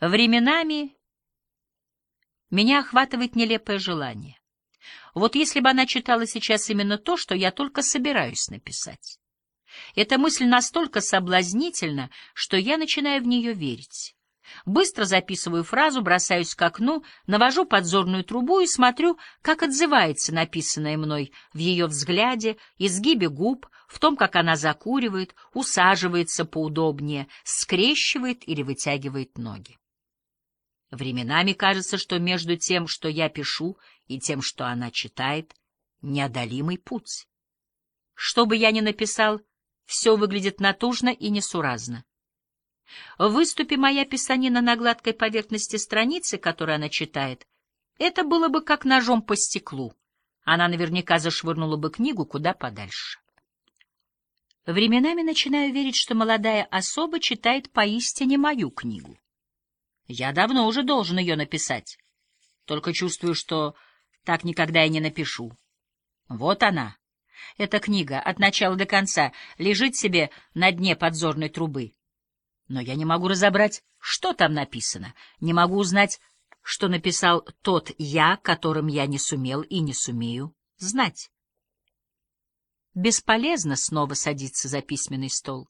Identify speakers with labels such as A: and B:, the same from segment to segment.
A: Временами меня охватывает нелепое желание. Вот если бы она читала сейчас именно то, что я только собираюсь написать. Эта мысль настолько соблазнительна, что я начинаю в нее верить. Быстро записываю фразу, бросаюсь к окну, навожу подзорную трубу и смотрю, как отзывается написанное мной в ее взгляде, изгибе губ, в том, как она закуривает, усаживается поудобнее, скрещивает или вытягивает ноги. Временами кажется, что между тем, что я пишу, и тем, что она читает, неодолимый путь. Что бы я ни написал, все выглядит натужно и несуразно. Выступи моя писанина на гладкой поверхности страницы, которую она читает, это было бы как ножом по стеклу. Она наверняка зашвырнула бы книгу куда подальше. Временами начинаю верить, что молодая особа читает поистине мою книгу. Я давно уже должен ее написать, только чувствую, что так никогда и не напишу. Вот она. Эта книга от начала до конца лежит себе на дне подзорной трубы. Но я не могу разобрать, что там написано, не могу узнать, что написал тот я, которым я не сумел и не сумею знать. Бесполезно снова садиться за письменный стол,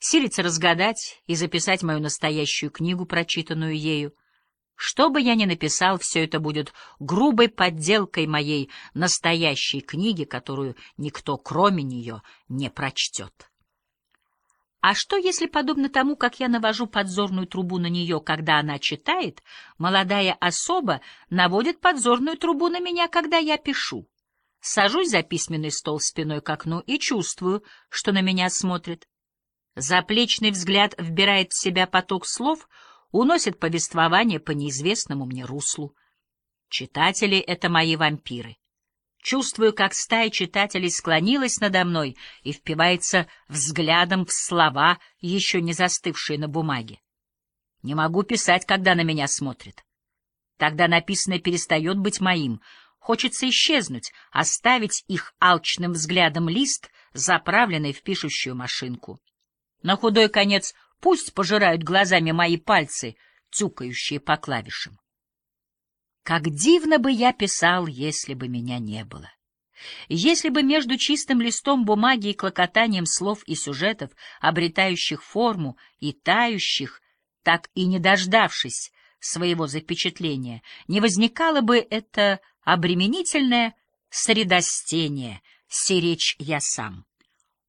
A: силиться разгадать и записать мою настоящую книгу, прочитанную ею. Что бы я ни написал, все это будет грубой подделкой моей настоящей книги, которую никто, кроме нее, не прочтет. А что, если, подобно тому, как я навожу подзорную трубу на нее, когда она читает, молодая особа наводит подзорную трубу на меня, когда я пишу? Сажусь за письменный стол спиной к окну и чувствую, что на меня смотрит. Заплечный взгляд вбирает в себя поток слов, уносит повествование по неизвестному мне руслу. Читатели — это мои вампиры. Чувствую, как стая читателей склонилась надо мной и впивается взглядом в слова, еще не застывшие на бумаге. Не могу писать, когда на меня смотрят. Тогда написанное перестает быть моим. Хочется исчезнуть, оставить их алчным взглядом лист, заправленный в пишущую машинку. На худой конец пусть пожирают глазами мои пальцы, тюкающие по клавишам. Как дивно бы я писал, если бы меня не было. Если бы между чистым листом бумаги и клокотанием слов и сюжетов, обретающих форму и тающих, так и не дождавшись своего запечатления, не возникало бы это обременительное средостение, сиречь я сам.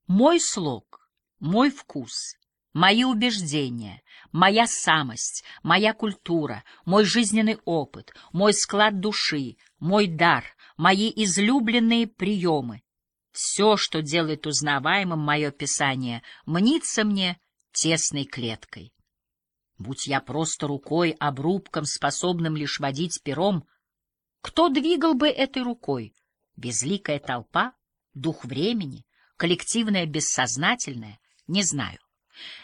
A: Мой слог, мой вкус, мои убеждения, моя самость, моя культура, мой жизненный опыт, мой склад души, мой дар, мои излюбленные приемы. Все, что делает узнаваемым мое писание, мнится мне тесной клеткой. Будь я просто рукой, обрубком, способным лишь водить пером, кто двигал бы этой рукой? Безликая толпа, дух времени, коллективное бессознательное? Не знаю.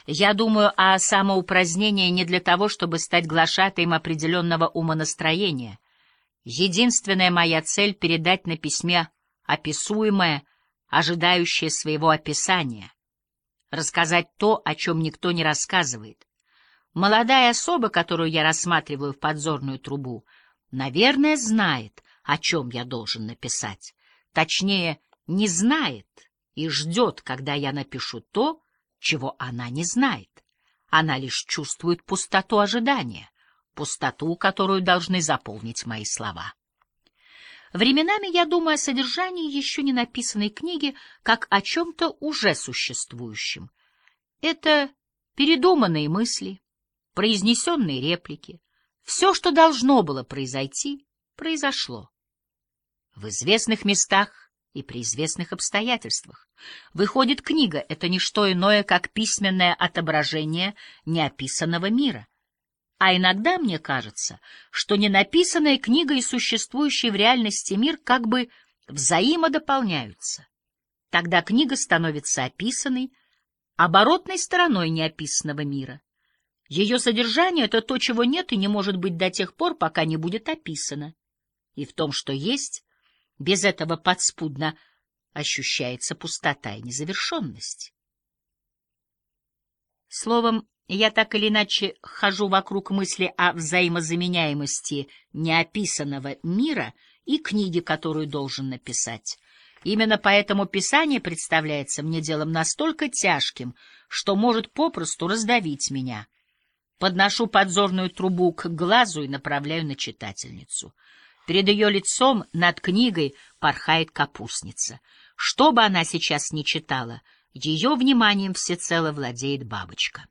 A: Я думаю о самоупразднении не для того, чтобы стать глашатаем определенного умонастроения. Единственная моя цель — передать на письме описуемое, ожидающее своего описания. Рассказать то, о чем никто не рассказывает. Молодая особа, которую я рассматриваю в подзорную трубу, наверное, знает, о чем я должен написать. Точнее, не знает и ждет, когда я напишу то, чего она не знает. Она лишь чувствует пустоту ожидания, пустоту, которую должны заполнить мои слова. Временами я думаю о содержании еще не написанной книги как о чем-то уже существующем. Это передуманные мысли, произнесенные реплики. Все, что должно было произойти, произошло. В известных местах и при известных обстоятельствах. Выходит, книга — это не что иное, как письменное отображение неописанного мира. А иногда мне кажется, что ненаписанная книга и существующий в реальности мир как бы взаимодополняются. Тогда книга становится описанной, оборотной стороной неописанного мира. Ее содержание — это то, чего нет и не может быть до тех пор, пока не будет описано. И в том, что есть, без этого подспудно ощущается пустота и незавершенность. Словом, Я так или иначе хожу вокруг мысли о взаимозаменяемости неописанного мира и книги, которую должен написать. Именно поэтому писание представляется мне делом настолько тяжким, что может попросту раздавить меня. Подношу подзорную трубу к глазу и направляю на читательницу. Перед ее лицом над книгой порхает капустница. Что бы она сейчас ни читала, ее вниманием всецело владеет бабочка.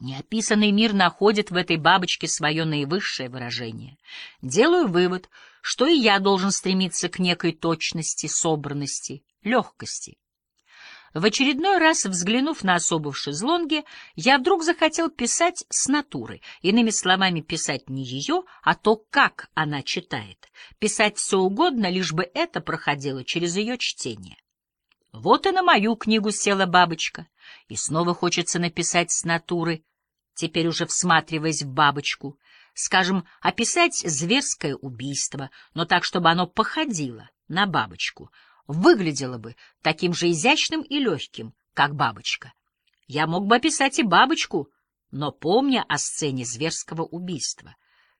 A: Неописанный мир находит в этой бабочке свое наивысшее выражение. Делаю вывод, что и я должен стремиться к некой точности, собранности, легкости. В очередной раз, взглянув на особу в шезлонге, я вдруг захотел писать с натуры, иными словами, писать не ее, а то, как она читает, писать все угодно, лишь бы это проходило через ее чтение. Вот и на мою книгу села бабочка, и снова хочется написать с натуры, теперь уже всматриваясь в бабочку, скажем, описать зверское убийство, но так, чтобы оно походило на бабочку, выглядело бы таким же изящным и легким, как бабочка. Я мог бы описать и бабочку, но помня о сцене зверского убийства,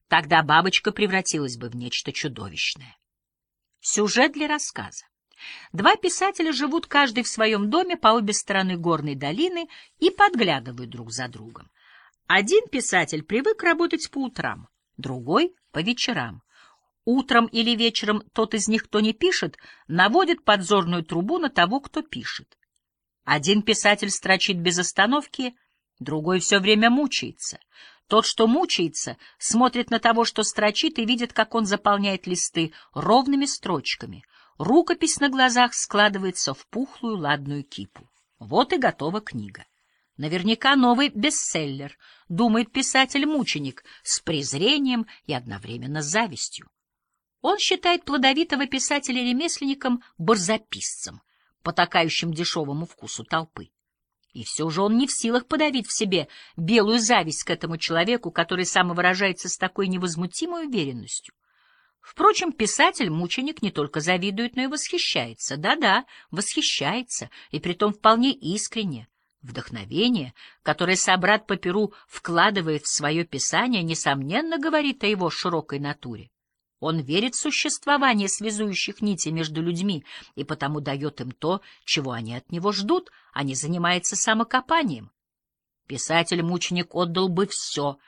A: тогда бабочка превратилась бы в нечто чудовищное. Сюжет для рассказа. Два писателя живут каждый в своем доме по обе стороны горной долины и подглядывают друг за другом. Один писатель привык работать по утрам, другой — по вечерам. Утром или вечером тот из них, кто не пишет, наводит подзорную трубу на того, кто пишет. Один писатель строчит без остановки, другой все время мучается. Тот, что мучается, смотрит на того, что строчит, и видит, как он заполняет листы ровными строчками. Рукопись на глазах складывается в пухлую ладную кипу. Вот и готова книга. Наверняка новый бестселлер, думает писатель-мученик, с презрением и одновременно завистью. Он считает плодовитого писателя ремесленником барзаписцем, потакающим дешевому вкусу толпы. И все же он не в силах подавить в себе белую зависть к этому человеку, который самовыражается с такой невозмутимой уверенностью. Впрочем, писатель-мученик не только завидует, но и восхищается. Да-да, восхищается, и притом вполне искренне. Вдохновение, которое собрат по перу вкладывает в свое писание, несомненно говорит о его широкой натуре. Он верит в существование связующих нитей между людьми и потому дает им то, чего они от него ждут, а не занимается самокопанием. Писатель-мученик отдал бы все,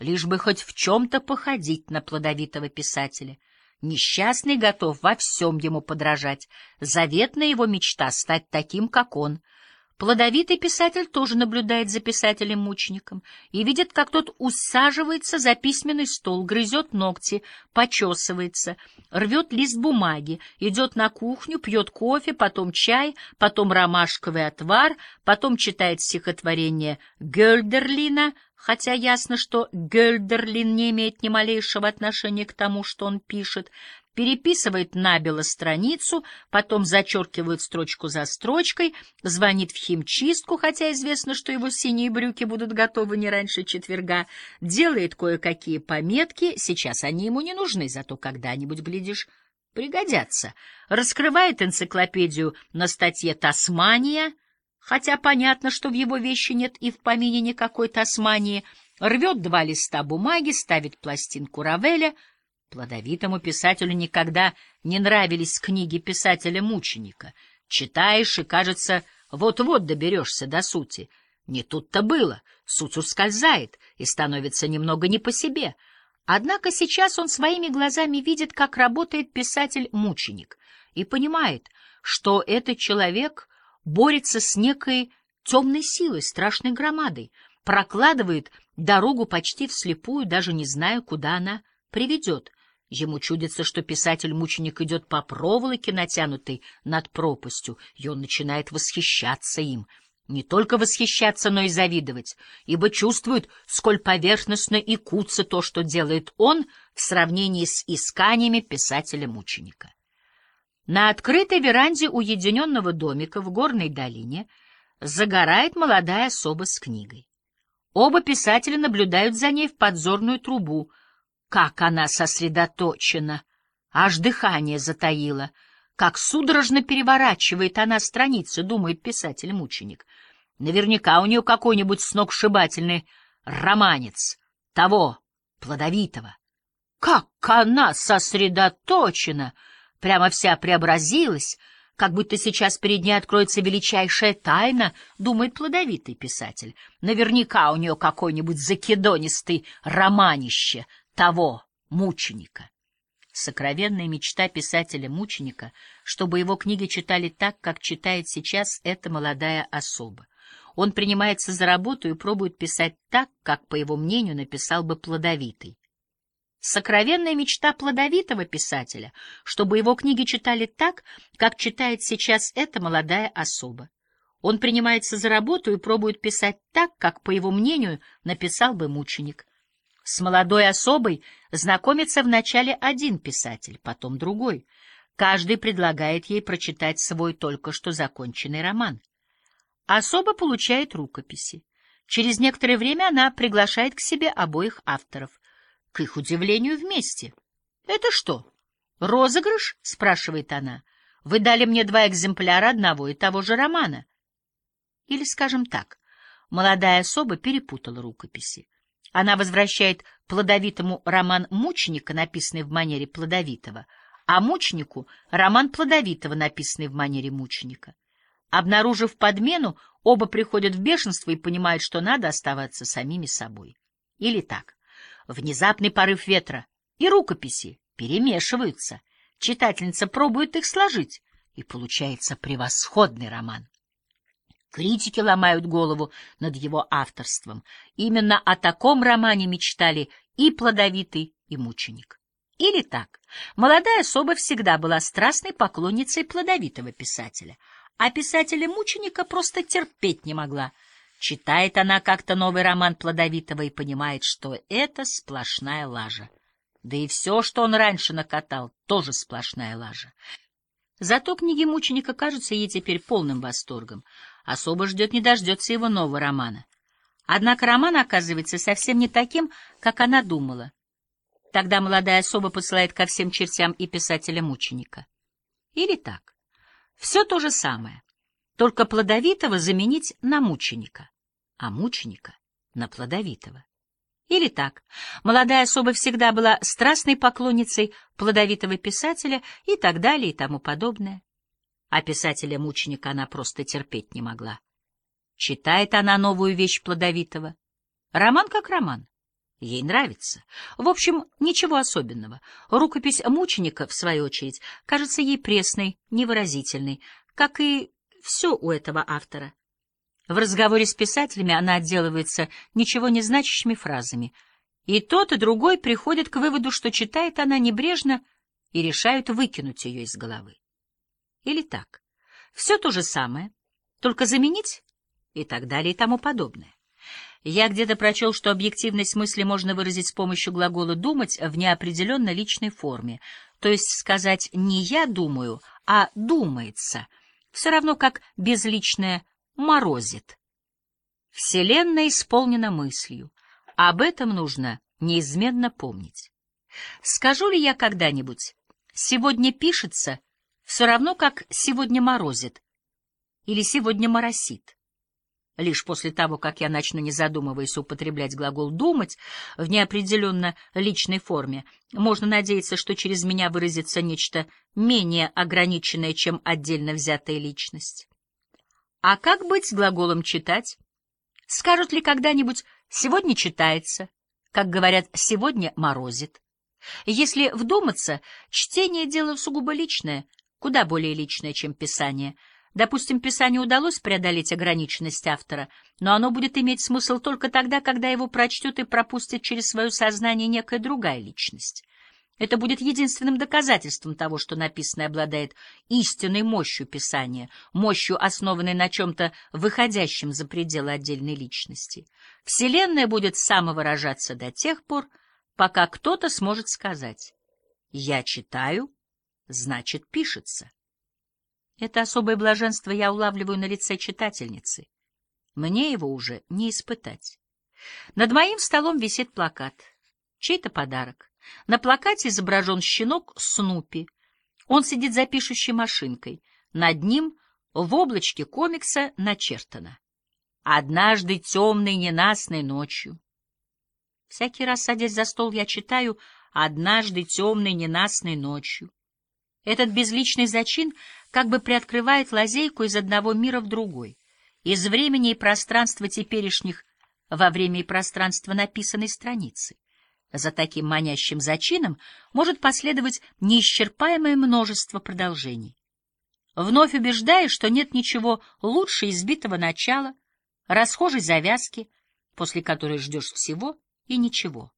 A: лишь бы хоть в чем-то походить на плодовитого писателя. Несчастный готов во всем ему подражать. Заветная его мечта — стать таким, как он — Плодовитый писатель тоже наблюдает за писателем-мучеником и видит, как тот усаживается за письменный стол, грызет ногти, почесывается, рвет лист бумаги, идет на кухню, пьет кофе, потом чай, потом ромашковый отвар, потом читает стихотворение Гёльдерлина, хотя ясно, что Гёльдерлин не имеет ни малейшего отношения к тому, что он пишет, переписывает набело страницу, потом зачеркивает строчку за строчкой, звонит в химчистку, хотя известно, что его синие брюки будут готовы не раньше четверга, делает кое-какие пометки, сейчас они ему не нужны, зато когда-нибудь, глядишь, пригодятся, раскрывает энциклопедию на статье «Тасмания», хотя понятно, что в его вещи нет и в помине никакой Тасмании, рвет два листа бумаги, ставит пластинку Равеля — Плодовитому писателю никогда не нравились книги писателя-мученика. Читаешь, и, кажется, вот-вот доберешься до сути. Не тут-то было. Суть ускользает и становится немного не по себе. Однако сейчас он своими глазами видит, как работает писатель-мученик, и понимает, что этот человек борется с некой темной силой, страшной громадой, прокладывает дорогу почти вслепую, даже не зная, куда она приведет. Ему чудится, что писатель-мученик идет по проволоке, натянутой над пропастью, и он начинает восхищаться им. Не только восхищаться, но и завидовать, ибо чувствует, сколь поверхностно и куца то, что делает он в сравнении с исканиями писателя-мученика. На открытой веранде уединенного домика в горной долине загорает молодая особа с книгой. Оба писателя наблюдают за ней в подзорную трубу — как она сосредоточена, аж дыхание затаило, как судорожно переворачивает она страницы, думает писатель-мученик. Наверняка у нее какой-нибудь сногсшибательный романец, того, плодовитого. Как она сосредоточена! Прямо вся преобразилась, как будто сейчас перед ней откроется величайшая тайна, думает плодовитый писатель. Наверняка у нее какой-нибудь закидонистый романище того мученика. Сокровенная мечта писателя-мученика, чтобы его книги читали так, как читает сейчас эта молодая особа. Он принимается за работу и пробует писать так, как, по его мнению, написал бы плодовитый. Сокровенная мечта плодовитого писателя, чтобы его книги читали так, как читает сейчас эта молодая особа. Он принимается за работу и пробует писать так, как, по его мнению, написал бы мученик. С молодой особой знакомится вначале один писатель, потом другой. Каждый предлагает ей прочитать свой только что законченный роман. Особа получает рукописи. Через некоторое время она приглашает к себе обоих авторов — к их удивлению, вместе. — Это что, розыгрыш? — спрашивает она. — Вы дали мне два экземпляра одного и того же романа. Или, скажем так, молодая особа перепутала рукописи. Она возвращает плодовитому роман мученика, написанный в манере плодовитого, а мученику роман плодовитого, написанный в манере мученика. Обнаружив подмену, оба приходят в бешенство и понимают, что надо оставаться самими собой. Или так внезапный порыв ветра, и рукописи перемешиваются. Читательница пробует их сложить, и получается превосходный роман. Критики ломают голову над его авторством. Именно о таком романе мечтали и плодовитый, и мученик. Или так. Молодая особа всегда была страстной поклонницей плодовитого писателя, а писателя-мученика просто терпеть не могла — Читает она как-то новый роман Плодовитого и понимает, что это сплошная лажа. Да и все, что он раньше накатал, тоже сплошная лажа. Зато книги мученика кажутся ей теперь полным восторгом. Особо ждет не дождется его нового романа. Однако роман оказывается совсем не таким, как она думала. Тогда молодая особа посылает ко всем чертям и писателя-мученика. Или так. Все то же самое, только плодовитого заменить на мученика а мученика на плодовитого. Или так. Молодая особа всегда была страстной поклонницей плодовитого писателя и так далее и тому подобное. А писателя-мученика она просто терпеть не могла. Читает она новую вещь плодовитого. Роман как роман. Ей нравится. В общем, ничего особенного. Рукопись мученика, в свою очередь, кажется ей пресной, невыразительной, как и все у этого автора. В разговоре с писателями она отделывается ничего не значащими фразами. И тот, и другой приходят к выводу, что читает она небрежно, и решают выкинуть ее из головы. Или так. Все то же самое, только заменить и так далее и тому подобное. Я где-то прочел, что объективность мысли можно выразить с помощью глагола «думать» в неопределенно личной форме, то есть сказать не «я думаю», а «думается», все равно как безличное морозит. Вселенная исполнена мыслью. Об этом нужно неизменно помнить. Скажу ли я когда-нибудь «сегодня пишется» все равно, как «сегодня морозит» или «сегодня моросит»? Лишь после того, как я начну, не задумываясь, употреблять глагол «думать» в неопределенно личной форме, можно надеяться, что через меня выразится нечто менее ограниченное, чем отдельно взятая личность. А как быть с глаголом «читать»? Скажут ли когда-нибудь «сегодня читается», как говорят «сегодня морозит»? Если вдуматься, чтение — дело сугубо личное, куда более личное, чем писание. Допустим, писанию удалось преодолеть ограниченность автора, но оно будет иметь смысл только тогда, когда его прочтет и пропустит через свое сознание некая другая личность. Это будет единственным доказательством того, что написанное обладает истинной мощью Писания, мощью, основанной на чем-то выходящем за пределы отдельной личности. Вселенная будет самовыражаться до тех пор, пока кто-то сможет сказать «Я читаю, значит, пишется». Это особое блаженство я улавливаю на лице читательницы. Мне его уже не испытать. Над моим столом висит плакат. Чей-то подарок. На плакате изображен щенок Снупи. Он сидит за пишущей машинкой. Над ним в облачке комикса начертано. однажды темной ненастной ночью. Всякий раз, садясь за стол, я читаю «однажды темной ненастной ночью». Этот безличный зачин как бы приоткрывает лазейку из одного мира в другой, из времени и пространства теперешних во время и пространство написанной страницы. За таким манящим зачином может последовать неисчерпаемое множество продолжений. Вновь убеждаясь, что нет ничего лучше избитого начала, расхожей завязки, после которой ждешь всего и ничего.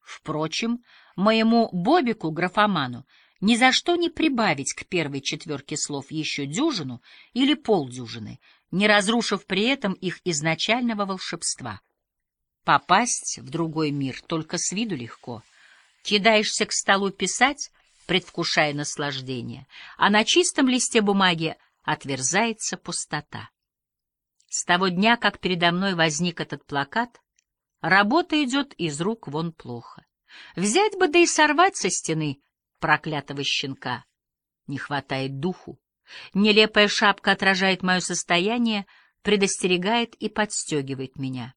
A: Впрочем, моему Бобику-графоману ни за что не прибавить к первой четверке слов еще дюжину или полдюжины, не разрушив при этом их изначального волшебства. Попасть в другой мир только с виду легко. Кидаешься к столу писать, предвкушая наслаждение, а на чистом листе бумаги отверзается пустота. С того дня, как передо мной возник этот плакат, работа идет из рук вон плохо. Взять бы да и сорвать со стены проклятого щенка. Не хватает духу. Нелепая шапка отражает мое состояние, предостерегает и подстегивает меня.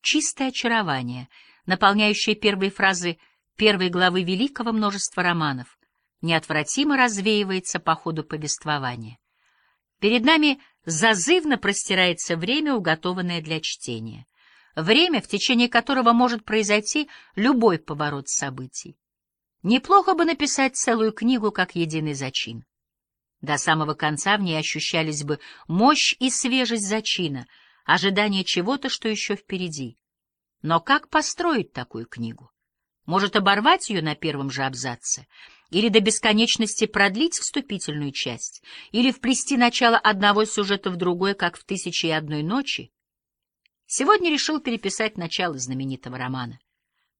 A: Чистое очарование, наполняющее первые фразы первой главы великого множества романов, неотвратимо развеивается по ходу повествования. Перед нами зазывно простирается время, уготованное для чтения. Время, в течение которого может произойти любой поворот событий. Неплохо бы написать целую книгу как единый зачин. До самого конца в ней ощущались бы мощь и свежесть зачина, ожидание чего-то, что еще впереди. Но как построить такую книгу? Может, оборвать ее на первом же абзаце? Или до бесконечности продлить вступительную часть? Или вплести начало одного сюжета в другой, как в «Тысяче и одной ночи»? Сегодня решил переписать начало знаменитого романа.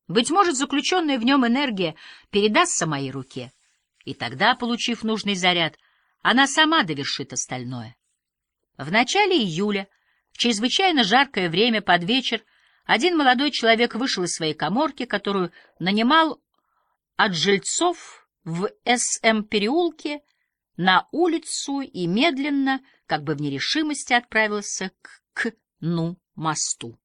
A: Быть может, заключенная в нем энергия передастся моей руке, и тогда, получив нужный заряд, она сама довершит остальное. В начале июля, в чрезвычайно жаркое время под вечер, один молодой человек вышел из своей коморки, которую нанимал от жильцов в СМ-переулке на улицу и медленно, как бы в нерешимости, отправился к, к ну мосту.